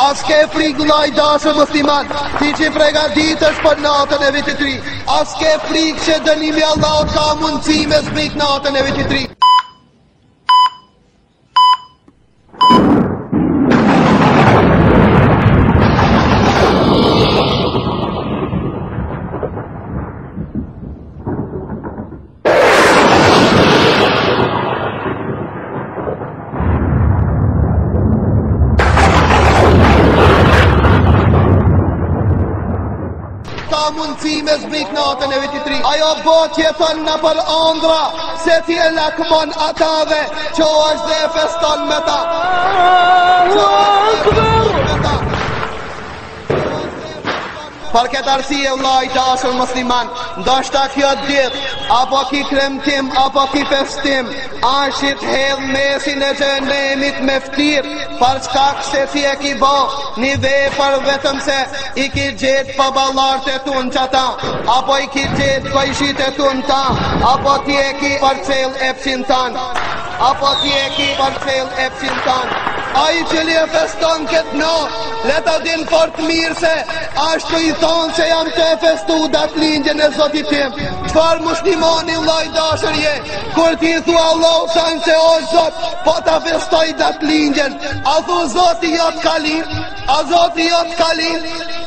As ke frik vllai dashur musliman, ti që pregaditësh për natën e vitit t'ri. As ke frik që dënimi i Allahut ka mundësi me zbrit natën e vitit t'ri. mundësi me zbrit natën e vitit t'ri Ajo bot jeton nëpër andra Se ti e lakmon atave Çohesh dhe feston me ta Çohesh dhe feston me ta Për këtë arsye vëllai i dashur musliman, ndoshta kjo ditë apo ki kremtim apo ki festim, asht si t'hedh mesin e xhenemit me ftir, për shkak se ti e ki bë një vepër vetëm se i ki gjet baballart e tu n'qata, apo i ki gjet kojshit e tu n'ta, apo ti e ki përcjell epshin tan. Apo ti e ki përcjell epshin tan Ai i cili e feston këtë natë Le ta din fort mirë se Ashtu i thonë që jam tu e festu datëlindjen e zotit tim Çfarë muslimani vllai dashur je Kur ti i thu Allahut xh.sh. se o zot Po ta festoj datëlindjen A thu zoti jot ka lind A zoti jot ka lind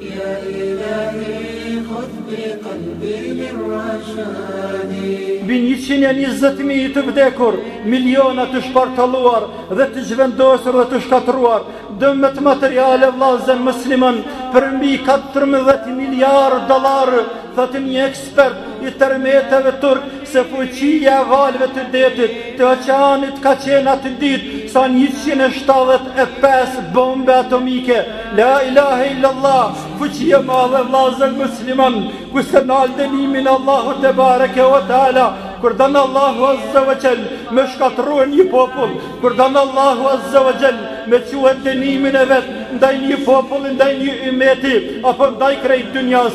Ya ilahi khudh bi qalbi min rashadi. Mbi njëqind e njëzet mijë të vdekur, miliona të shpartalluar dhe të zhvendosur dhe të shkatërruar, dëmet materiale vllazën muslimanë për mbi katërmbëdhjetë miliardë dollarë, Thotë një ekspert i tërmeteve turk se fuqia e valëve të detit të oqeanit ka qenë atë ditë sa 175 bomba atomike. La ilahe illallah, fuqi e madhe vllazën muslimanë, kush s'e nal dënimin e Allahut tebareke ve teala, kur don Allahu azze ve xhel, me shkatrue një popull, kur don Allahu azze ve xhel, me çue dënimin e vet, ndaj një populli, ndaj një ymeti, apo ndaj krejt dynjas,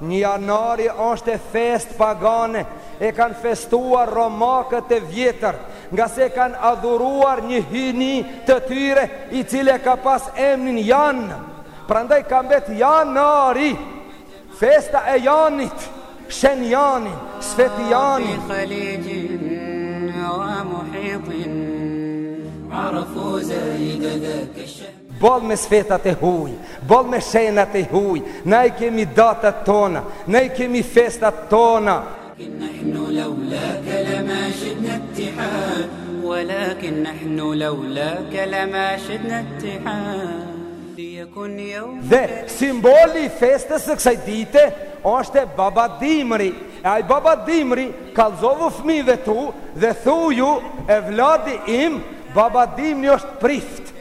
Një janari është festë pagane, e kanë festuar romakët e vjetër, ngase e kanë adhuruar një hyjni të tyre i cili e ka pas emnin Jan, prandaj ka mbet Janari, festa e Janit, Shën Jani, Sveti Jani. Boll me svetat e huj, boll me shenat e huj, na i kemi datat tona, na i kemi festat tona. Dhe simboli i festës së kësaj dite oshtë Baba Dimri, e ai Baba Dimri kallzovu fëmijëve tu dhe thuju evladi im Baba Dimri oshtë prift.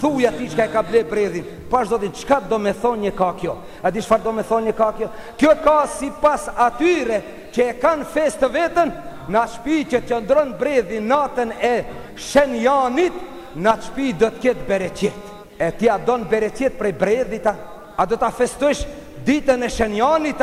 Thuaj ti çi e ka ble bredhin Pash Zotin, çka domethonë nji kjo A di çfarë domethonë nji kjo Kjo ka sipas atyre që e kanë festë të vetën N'at shpi që qëndron bredhi natën e Shën Janit N'at shpi do të ketë bereqet E ti a don bereqet prej bredhit a A do ta festojsh ditën e Shën Janit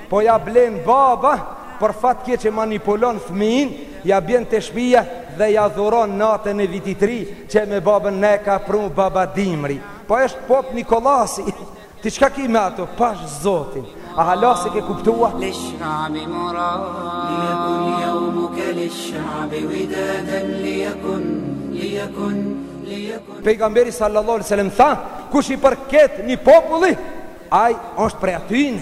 Po ia blen baba por fat keq e manipulon fëmijën ia bjen te shpija dhe ia dhuron natën e vitit ri qe me babën na e ka pru baba dimri po është pop Nikollasi ti çka ki me ato pash zotin a hala s'e ke kuptu a Pejgamberi sallallahu alejhi ve selem tha kush i përket nji populli ai oshtë prej atyne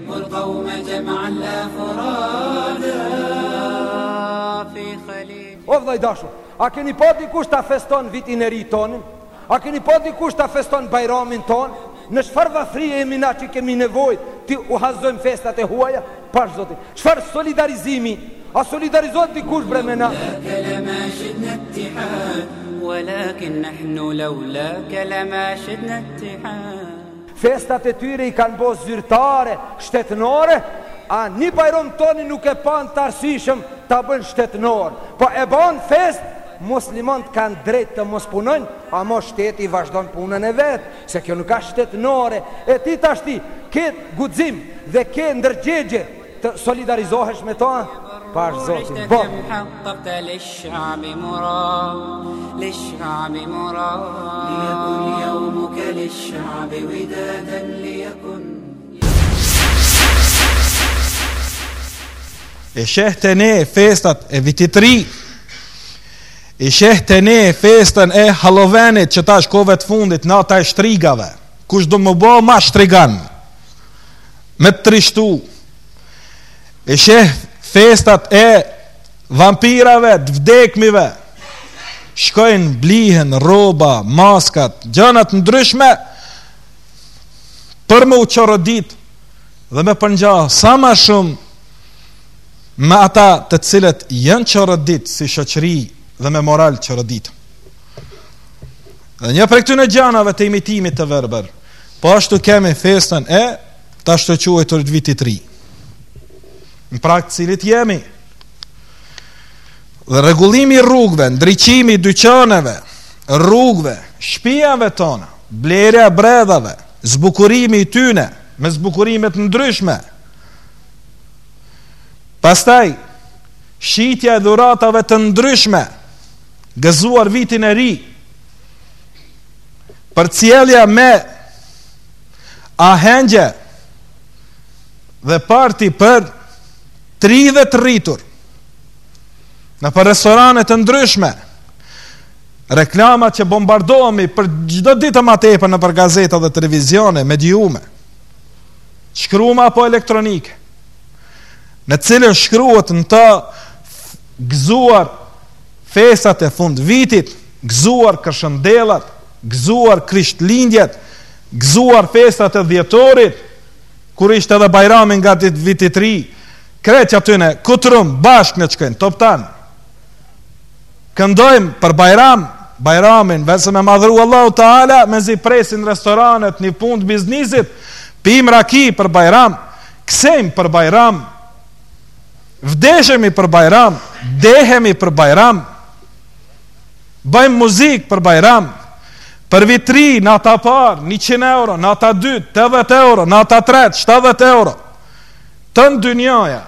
O vëlla i dashur, a keni pa dikush ta feston vitin e ri tonin? A keni pa dikush ta feston Bajramin tonë? Në çfarë varfrie jemi na që kemi nevojë t'i huazojmë festat e huaja? Pash Zotin. Çfarë solidarizimi? A solidarizohet dikush bre me na? Festat e tyre i kanë bo zyrtare, shtetnore, a ni Bajram tonin nuk e panë t'arsyshëm ta bëjnë shtetnor, po e banë festë, muslimanët kanë drejt të mos punojnë, ama shteti i vazhdon punën e vet, se kjo nuk asht shtetnore, e ti tashti ke guxim dhe ke ndërgjegje, Të solidarizohesh me ta, pash Zotin, bo! I sheh te ne festat e vitit ri, i sheh te ne festën e Hallovenit që tash kohëve të fundit, nata e shtrigave, kush do me u bo ma shtrigan, me t'trishtu, i sheh festat e vampirave, të vdekmive, shkojnë, blihen rroba, maskat, gjanat e ndryshme, për me u çorodit, dhe me përngja, sa ma shumë, me ata të cilët janë çorodit si shoqëri dhe me moral t'çoroditun. Dhe nja prej këtyne gjanave të imitimit të verbër, Po ashtu kemi festën e t'ashtuquajtur t'vitit t'ri. Në prag t'cilit jemi. Dhe rregullimi i rrugve, ndriçimi i dyqaneve, rrugve, shpijave tona, blerja e bredhave, zbukurimi i tyne, me zbukurime t'ndryshme. Pastaj, shitja e dhuratave të ndryshme, gëzuar vitin e ri, përcjellja me ahengje dhe parti për t'rinj e t'rritur nëpër restorane të ndryshme reklamat që bombardohemi për çdo ditë ma tepër nëpër gazeta dhe televizione mediume t'shkruna apo elektronike në t'cilën shkruhet në të gëzuar Festat e fundvitit, gëzuar Kërshëndellat, gëzuar Krishtlindjet, gëzuar festat e dhjetorit, kur ishte edhe Bajrami ngat vitit t'ri, krejt qatyne, kuturum, bashkë na i çojnë, toptan, këndojmë për Bajram, Bajramin, n'vend se me madhru Allahu Teala, mezi presin restoranet, një punë t' biznisit, pim raki për Bajram, këcejmë për Bajram, Zdeshemi për Bajram, dehemi për Bajram. Bajmë muzikë për Bajram. Për Vit t'ri, nata e parë, 100 euro, nata e dytë, 80 euro, nata e tretë, 70 euro. Tanë dynjaja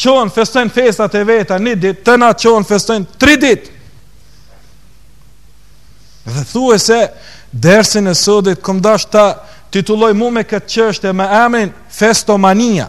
çohen festojnë festat e veta një ditë, te na çohen festojnë tri ditë. Dhe thuaj se, dersin e sodit, kom dashtë ta titulloj mu me këtë çështje me emrin festomania.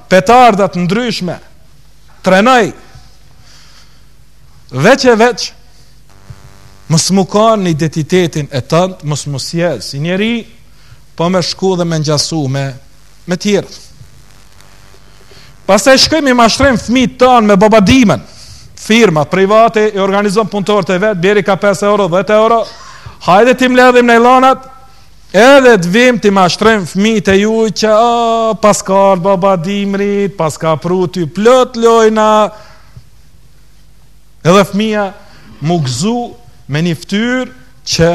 petarda të ndryshme, trenoj, veç e veç, mos me kanë në identitetin tand, mos m'u sjellë si njeri, po me shku dhe me ngjasu me, me tjerët. Pastaj shkojm i mashtrojm fmijt tanë me babadimrin, firma private i organizon punëtorët e vetë, bjerni ka 5 euro, 10 euro, hajde t'i mbledhim n'ilanat, Edhe të vim t'i mashtrojmë fëmijët e juj që o, paska ardh baba dimrit, paska pru ty plot lojna. Edhe fëmija mu gëzu me një ftyr që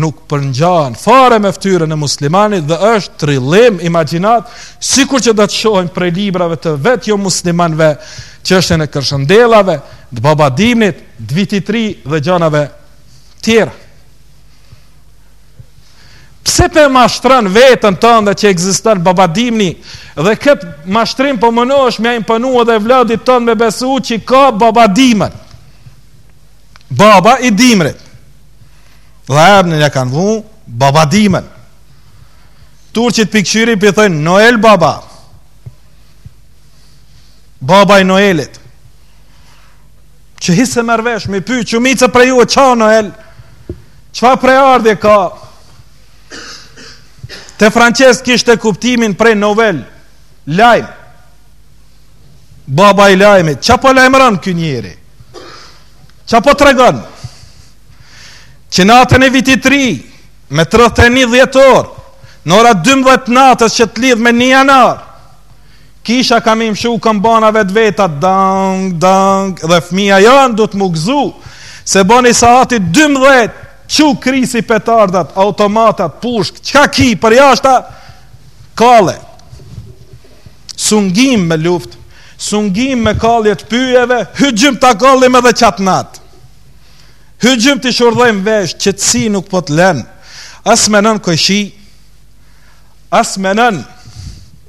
nuk përngjan fare me ftyrën e muslimanit dhe është trillim imagjinat sikur që do të shohim prej librave të vetë jo muslimanve çështjen e kërshëndellave, të baba dimrit, t'vitit ri dhe gjanave tjera. Pse p'e mashtron veten tënde që ekziston baba dimni dhe kët mashtrim po munohesh me ia imponu edhe evladit tënd me besu që ka baba dimën. Baba i dimrit. Dhe emnin ia kanë vu baba dimën. Turqit p'i kqyri p'i thonë Noel baba. Baba i Noelit. Që hiç s'e merr vesh me py çumica për ju ça në el. Çfa prejardhje ka? Te francezët kishte kuptimin prej novel. Lajm. Baba i lajmit, ça po lajmëron ky njeri? Qa po të regon? Që natën e vitit ri, me 31 dhjetor, në ora 12 natës që t'lidh me një janar, Kisha ka me mshu këmbana vetvetiu, dang, dang, dhe fëmija janë duhet m'u gëzu, se boni sahati 12, çu krisi petardat, automatat, pushk, çka ki përjashta, kalle, s'u ngim me luft, s'u ngim me kalljet pyjeve, hyxhym të kallim edhe qatë natë, hyxhym të shurdhojmë vesh, qetsi nuk po të len, as menon kojshi, as menon,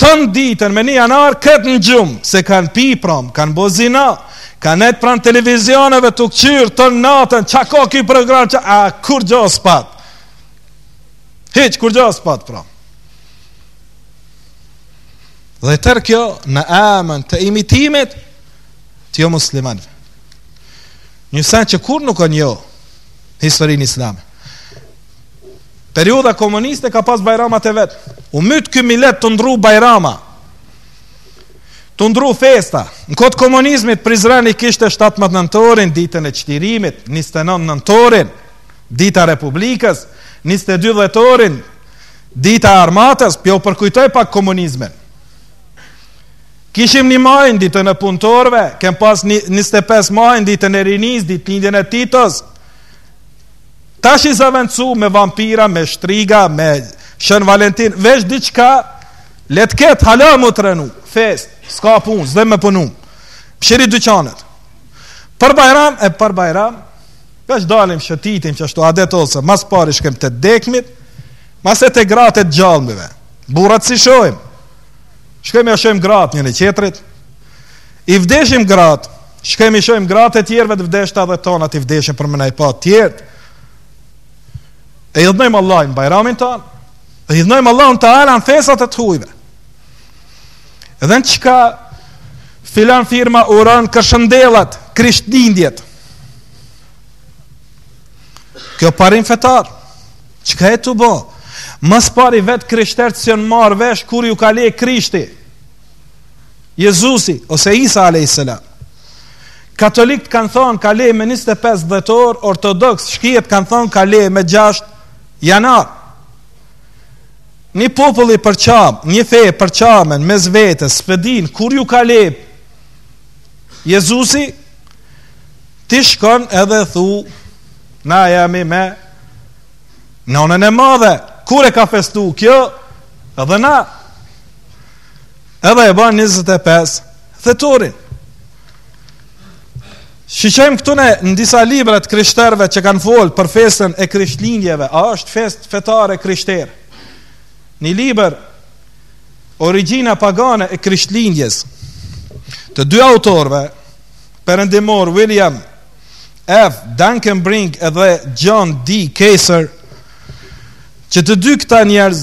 Tënë ditën me një janar krejt në gjumë, se kanë pi pram, kanë bo zina, kanë nejt pranë televizioneve tu kqyr, tënë natën, ça ka ki program, ça, a, kurgjo s'pat? Hiç, kurgjo s'pat, pram? Dhe tërë kjo, në emën të imitimit, të jo muslimanve. Një sen që kurrë nuk e njo, historia islame, Periudha komuniste ka pas bajramat e vet. U myt ky milet tu ndrru bajrama. Tu ndrru festa. Në kohë t'komunizmit Prizreni kishte 17 nëntorin ditën e çlirimit, 29 nëntorin dita e Republikës, 22 dhjetorin dita e armatës, p'jau përkujtoj pak komunizmin. Kishim një majin ditën e punëtorve, kem pas 25 majin ditën e rinis, ditëlindjen e Titos, Tash i zavendësu me vampira, me shtriga, me Shën Valentin, veç diçka, le të ketë hala me u trenu, festë, s'ka punë, s'do me punu. Mshiri dyqanet. Për Bajram e për Bajram, veç dalim shëtitim që ashtu adet ose ma s'pari shkem te t'dekmit, mas e te gratë e të gjallëmive. Burrat s'i shojmë. Shkem ia shojmë gratë njoni-tjetrit. I vdeshim gratë, Shkem i shojmë gratë e tjerëve të vdeshta dhe tonat i vdeshim për me na i pa tjerët. E idhnojmë Allahun në Bajramin tonë. E idhnojmë Allahun teala në festat e të hujve. Edhe në çka filan firma uron Kërshëndellat, Krishtlindjet. Kjo parim fetar. Çka je tu bo? Më së pari vetë krishtertë s'janë marrë vesh kur ju ka le Krishti. Jezusi ose Isa alejhi selam. Katolikët kanë thonë ka le me 25 dhjetor, ortodoks shkijet kanë thonë ka le me 6 janar. Një popull i përçam, një fe e përçame n'mes vetes, s'pe dinë kur ju ka le Jezusi, ti shkon edhe thu na jemi me nonën e madhe. Kur e ka festu kjo? Edhe na Edhe e ban 25 dhetorin. Shiqojmë këtu në, në disa libra të krishterëve që kanë folë për festën e krishtlindjeve, a është festë fetare krishtere. Një libër, Origjina pagane e krishtlindjes, të dy autorëve perëndimorë, William F. Dankenbring edhe John D. Keyser, që të dy këta njerëz,